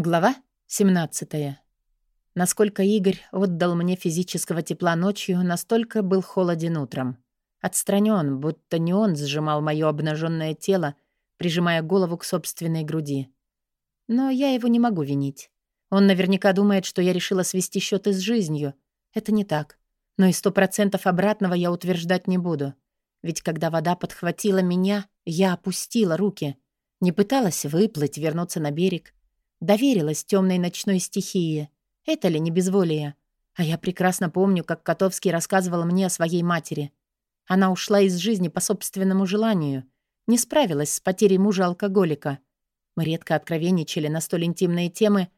Глава 17. Насколько Игорь отдал мне физического тепла ночью, настолько был холоден утром. Отстранен, будто не он сжимал мое обнаженное тело, прижимая голову к собственной груди. Но я его не могу винить. Он наверняка думает, что я решила свести счеты с жизнью. Это не так. Но и сто процентов обратного я утверждать не буду. Ведь когда вода подхватила меня, я опустила руки. Не пыталась выплыть, вернуться на берег. Доверилась темной ночной стихии. Это ли не безволие? А я прекрасно помню, как Котовский рассказывал мне о своей матери. Она ушла из жизни по собственному желанию. Не справилась с потерей мужа-алкоголика. Мы редко откровенничали на столь интимные темы,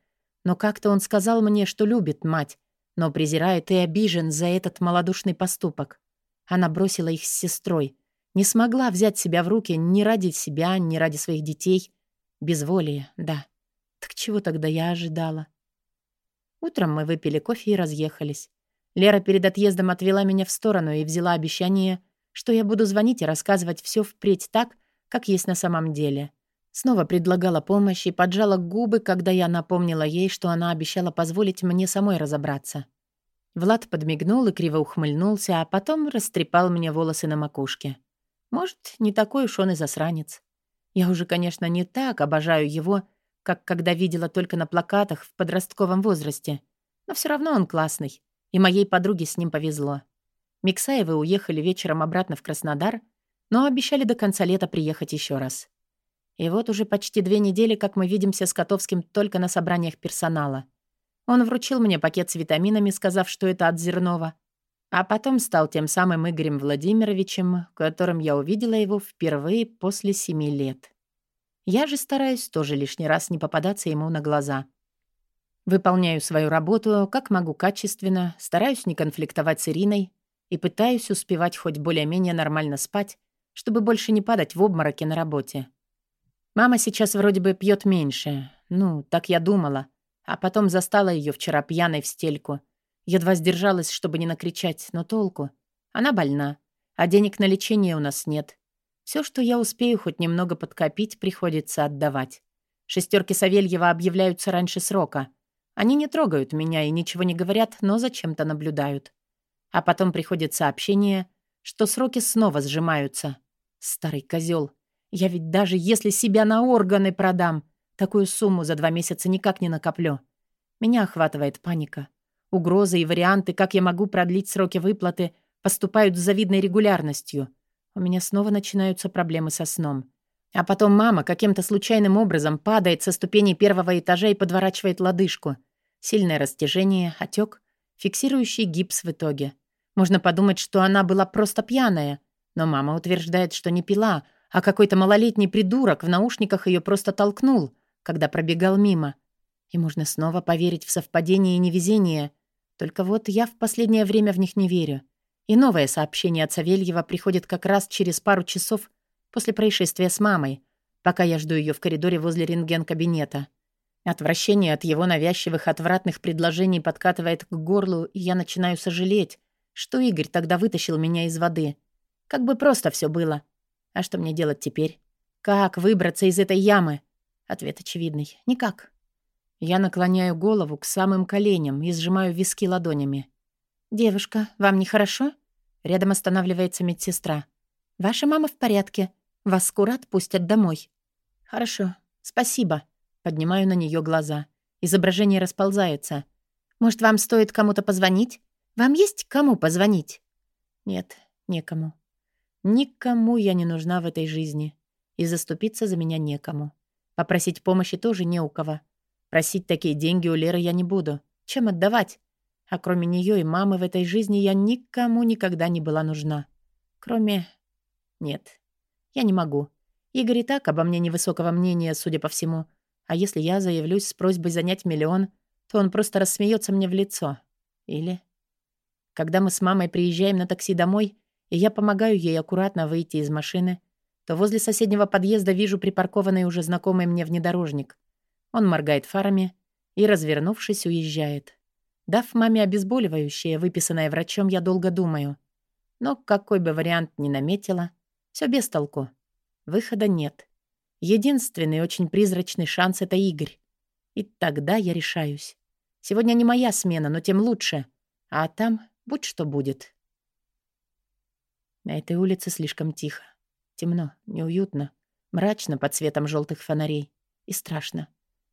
но как-то он сказал мне, что любит мать, но презирает и обижен за этот малодушный поступок. Она бросила их с сестрой. Не смогла взять себя в руки ни ради себя, ни ради своих детей. Безволие, да. Так чего тогда я ожидала? Утром мы выпили кофе и разъехались. Лера перед отъездом отвела меня в сторону и взяла обещание, что я буду звонить и рассказывать все впредь так, как есть на самом деле. Снова предлагала помощь и поджала губы, когда я напомнила ей, что она обещала позволить мне самой разобраться. Влад подмигнул и криво ухмыльнулся, а потом растрепал мне волосы на макушке. Может, не такой уж он и засранец. Я уже, конечно, не так обожаю его, как когда видела только на плакатах в подростковом возрасте. Но все равно он классный, и моей подруге с ним повезло. Миксаевы уехали вечером обратно в Краснодар, но обещали до конца лета приехать еще раз. И вот уже почти две недели, как мы видимся с Котовским только на собраниях персонала. Он вручил мне пакет с витаминами, сказав, что это от Зернова, а потом стал тем самым Игорем Владимировичем, которым я увидела его впервые после семи лет. Я же стараюсь тоже лишний раз не попадаться ему на глаза. Выполняю свою работу как могу качественно, стараюсь не конфликтовать с Ириной и пытаюсь успевать хоть более-менее нормально спать, чтобы больше не падать в обмороки на работе. Мама сейчас вроде бы пьет меньше. Ну, так я думала. А потом застала ее вчера пьяной в стельку. Едва сдержалась, чтобы не накричать, но толку. Она больна, а денег на лечение у нас нет. Все, что я успею хоть немного подкопить, приходится отдавать. Шестерки Савельева объявляются раньше срока. Они не трогают меня и ничего не говорят, но зачем-то наблюдают. А потом приходит сообщение, что сроки снова сжимаются. Старый козел. Я ведь даже если себя на органы продам, такую сумму за два месяца никак не накоплю. Меня охватывает паника. Угрозы и варианты, как я могу продлить сроки выплаты, поступают с завидной регулярностью — у меня снова начинаются проблемы со сном. А потом мама каким-то случайным образом падает со ступеней первого этажа и подворачивает лодыжку. Сильное растяжение, отек, фиксирующий гипс в итоге. Можно подумать, что она была просто пьяная. Но мама утверждает, что не пила, а какой-то малолетний придурок в наушниках ее просто толкнул, когда пробегал мимо. И можно снова поверить в совпадение и невезение. Только вот я в последнее время в них не верю. И новое сообщение от Савельева приходит как раз через пару часов после происшествия с мамой, пока я жду ее в коридоре возле рентген-кабинета. Отвращение от его навязчивых отвратных предложений подкатывает к горлу, и я начинаю сожалеть, что Игорь тогда вытащил меня из воды. Как бы просто все было. А что мне делать теперь? Как выбраться из этой ямы? Ответ очевидный. Никак. Я наклоняю голову к самым коленям и сжимаю виски ладонями. «Девушка, вам нехорошо?» Рядом останавливается медсестра. «Ваша мама в порядке. Вас скоро отпустят домой». «Хорошо. Спасибо». Поднимаю на нее глаза. Изображение расползается. «Может, вам стоит кому-то позвонить? Вам есть кому позвонить?» «Нет, некому. Никому я не нужна в этой жизни. И заступиться за меня некому. Попросить помощи тоже не у кого. Просить такие деньги у Леры я не буду. Чем отдавать? А кроме нее и мамы в этой жизни я никому никогда не была нужна. Кроме... Нет, я не могу. Игорь и так обо мне невысокого мнения, судя по всему. А если я заявлюсь с просьбой занять миллион, то он просто рассмеется мне в лицо. Или... Когда мы с мамой приезжаем на такси домой, и я помогаю ей аккуратно выйти из машины, то возле соседнего подъезда вижу припаркованный уже знакомый мне внедорожник. Он моргает фарами и, развернувшись, уезжает. Дав маме обезболивающее, выписанное врачом, я долго думаю. Но какой бы вариант ни наметила, все без толку. Выхода нет. Единственный очень призрачный шанс — это Игорь. И тогда я решаюсь. Сегодня не моя смена, но тем лучше. А там будь что будет. На этой улице слишком тихо. Темно, неуютно, мрачно под светом желтых фонарей. И страшно.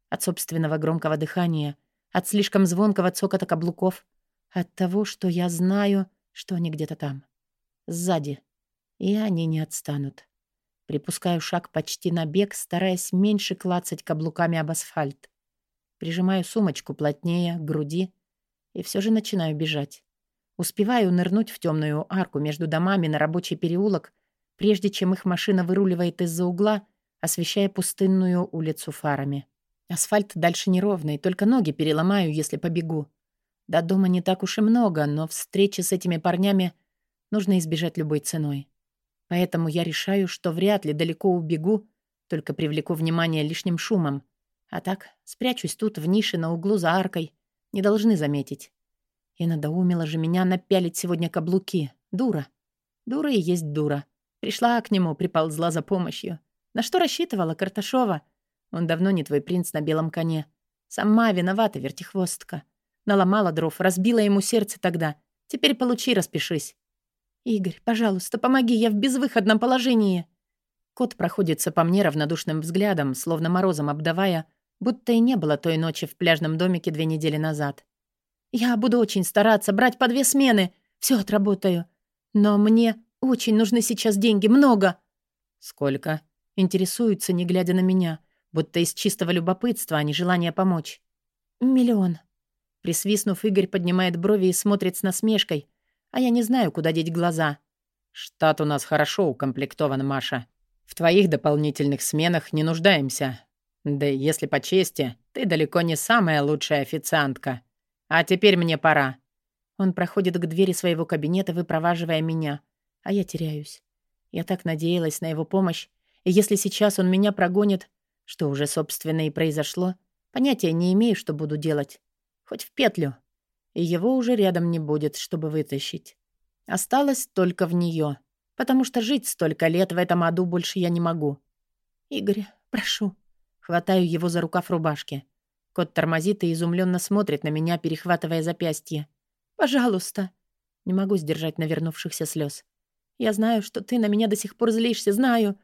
От собственного громкого дыхания, от слишком звонкого цокота каблуков, от того, что я знаю, что они где-то там. Сзади. И они не отстанут. Припускаю шаг почти на бег, стараясь меньше клацать каблуками об асфальт. Прижимаю сумочку плотнее к груди и все же начинаю бежать. Успеваю нырнуть в темную арку между домами на рабочий переулок, прежде чем их машина выруливает из-за угла, освещая пустынную улицу фарами. Асфальт дальше неровный, только ноги переломаю, если побегу. До дома не так уж и много, но встречи с этими парнями нужно избежать любой ценой. Поэтому я решаю, что вряд ли далеко убегу, только привлеку внимание лишним шумом. А так, спрячусь тут в нише на углу за аркой. Не должны заметить. И надоумила же меня напялить сегодня каблуки. Дура. Дура и есть дура. Пришла к нему, приползла за помощью. На что рассчитывала Карташова? Он давно не твой принц на белом коне. Сама виновата, вертихвостка. Наломала дров, разбила ему сердце тогда. Теперь получи, распишись. «Игорь, пожалуйста, помоги, я в безвыходном положении». Кот проходится по мне равнодушным взглядом, словно морозом обдавая, будто и не было той ночи в пляжном домике две недели назад. «Я буду очень стараться, брать по две смены, все отработаю. Но мне очень нужны сейчас деньги, много». «Сколько?» — интересуется, не глядя на меня, будто из чистого любопытства, а не желания помочь. «Миллион». Присвистнув, Игорь поднимает брови и смотрит с насмешкой, а я не знаю, куда деть глаза. Штат у нас хорошо укомплектован, Маша. В твоих дополнительных сменах не нуждаемся. Да если по чести, ты далеко не самая лучшая официантка. А теперь мне пора. Он проходит к двери своего кабинета, выпроваживая меня, а я теряюсь. Я так надеялась на его помощь, и если сейчас он меня прогонит, что уже, собственно, и произошло, понятия не имею, что буду делать. Хоть в петлю и его уже рядом не будет, чтобы вытащить. Осталось только в нее, потому что жить столько лет в этом аду больше я не могу. «Игорь, прошу». Хватаю его за рукав рубашки. Кот тормозит и изумленно смотрит на меня, перехватывая запястье. «Пожалуйста». Не могу сдержать навернувшихся слез. «Я знаю, что ты на меня до сих пор злишься, знаю.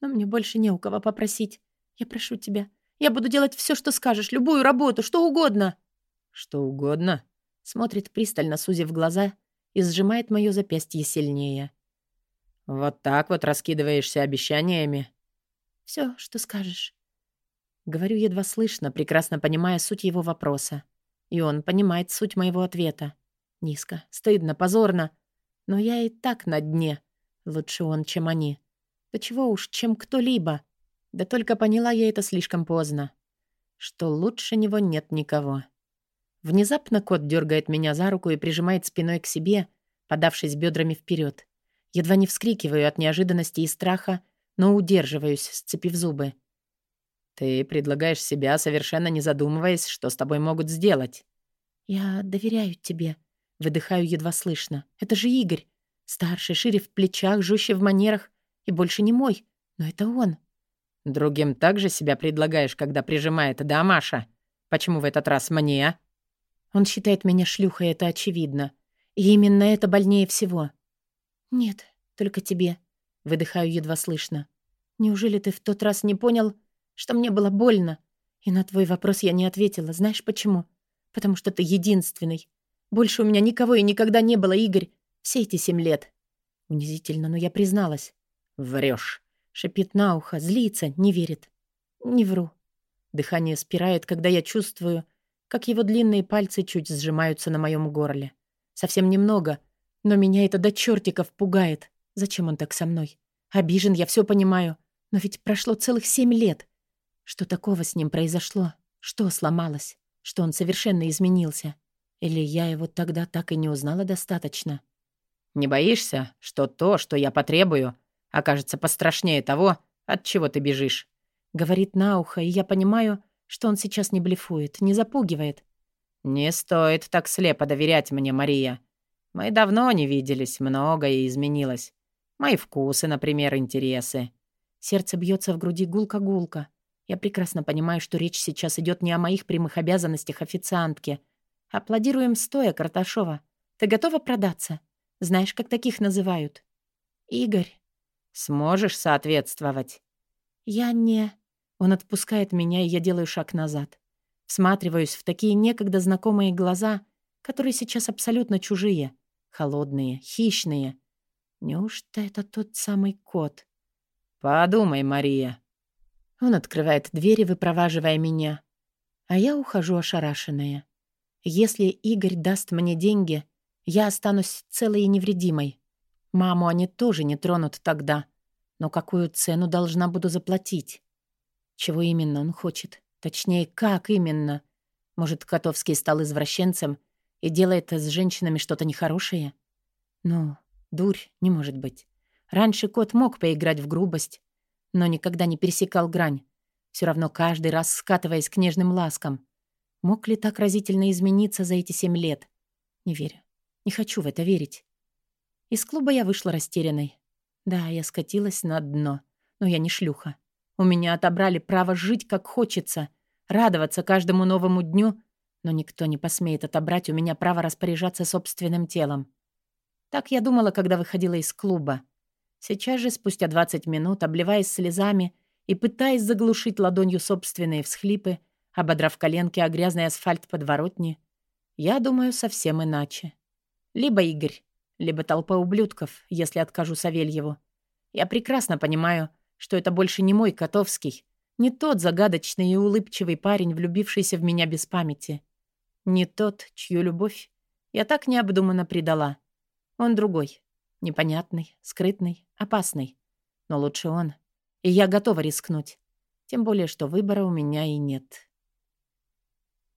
Но мне больше не у кого попросить. Я прошу тебя. Я буду делать все, что скажешь, любую работу, что угодно». «Что угодно?» смотрит пристально, сузив глаза, и сжимает моё запястье сильнее. «Вот так вот раскидываешься обещаниями?» «Всё, что скажешь». Говорю едва слышно, прекрасно понимая суть его вопроса. И он понимает суть моего ответа. Низко, стыдно, позорно. Но я и так на дне. Лучше он, чем они. Да чего уж, чем кто-либо. Да только поняла я это слишком поздно. Что лучше него нет никого. Внезапно кот дергает меня за руку и прижимает спиной к себе, подавшись бедрами вперед. Едва не вскрикиваю от неожиданности и страха, но удерживаюсь, сцепив зубы. «Ты предлагаешь себя, совершенно не задумываясь, что с тобой могут сделать». «Я доверяю тебе», — выдыхаю едва слышно. «Это же Игорь. Старший, шире в плечах, жестче в манерах. И больше не мой. Но это он». «Другим также себя предлагаешь, когда прижимает, да, Маша? Почему в этот раз мне?» Он считает меня шлюхой, это очевидно. И именно это больнее всего. Нет, только тебе. Выдыхаю едва слышно. Неужели ты в тот раз не понял, что мне было больно? И на твой вопрос я не ответила. Знаешь почему? Потому что ты единственный. Больше у меня никого и никогда не было, Игорь. Все эти семь лет. Унизительно, но я призналась. Врешь. Шипит на ухо, злится, не верит. Не вру. Дыхание спирает, когда я чувствую, как его длинные пальцы чуть сжимаются на моем горле. Совсем немного, но меня это до чертиков пугает. Зачем он так со мной? Обижен, я все понимаю. Но ведь прошло целых семь лет. Что такого с ним произошло? Что сломалось? Что он совершенно изменился? Или я его тогда так и не узнала достаточно? Не боишься, что то, что я потребую, окажется пострашнее того, от чего ты бежишь? Говорит на ухо, и я понимаю, что он сейчас не блефует, не запугивает. «Не стоит так слепо доверять мне, Мария. Мы давно не виделись, многое изменилось. Мои вкусы, например, интересы». Сердце бьется в груди гулко-гулко. Я прекрасно понимаю, что речь сейчас идет не о моих прямых обязанностях официантки. Аплодируем стоя, Карташова. Ты готова продаться? Знаешь, как таких называют? Игорь. Сможешь соответствовать? Я не... Он отпускает меня, и я делаю шаг назад. Всматриваюсь в такие некогда знакомые глаза, которые сейчас абсолютно чужие. Холодные, хищные. Неужто это тот самый кот? «Подумай, Мария». Он открывает двери, выпроваживая меня. А я ухожу ошарашенная. Если Игорь даст мне деньги, я останусь целой и невредимой. Маму они тоже не тронут тогда. Но какую цену должна буду заплатить? Чего именно он хочет? Точнее, как именно? Может, Котовский стал извращенцем и делает с женщинами что-то нехорошее? Ну, дурь, не может быть. Раньше кот мог поиграть в грубость, но никогда не пересекал грань, все равно каждый раз скатываясь к нежным ласкам. Мог ли так разительно измениться за эти семь лет? Не верю. Не хочу в это верить. Из клуба я вышла растерянной. Да, я скатилась на дно, но я не шлюха. У меня отобрали право жить, как хочется, радоваться каждому новому дню, но никто не посмеет отобрать у меня право распоряжаться собственным телом. Так я думала, когда выходила из клуба. Сейчас же, спустя 20 минут, обливаясь слезами и пытаясь заглушить ладонью собственные всхлипы, ободрав коленки о грязный асфальт подворотни, я думаю совсем иначе. Либо Игорь, либо толпа ублюдков, если откажу Савельеву. Я прекрасно понимаю, что это больше не мой Котовский, не тот загадочный и улыбчивый парень, влюбившийся в меня без памяти. Не тот, чью любовь я так необдуманно предала. Он другой. Непонятный, скрытный, опасный. Но лучше он. И я готова рискнуть. Тем более, что выбора у меня и нет.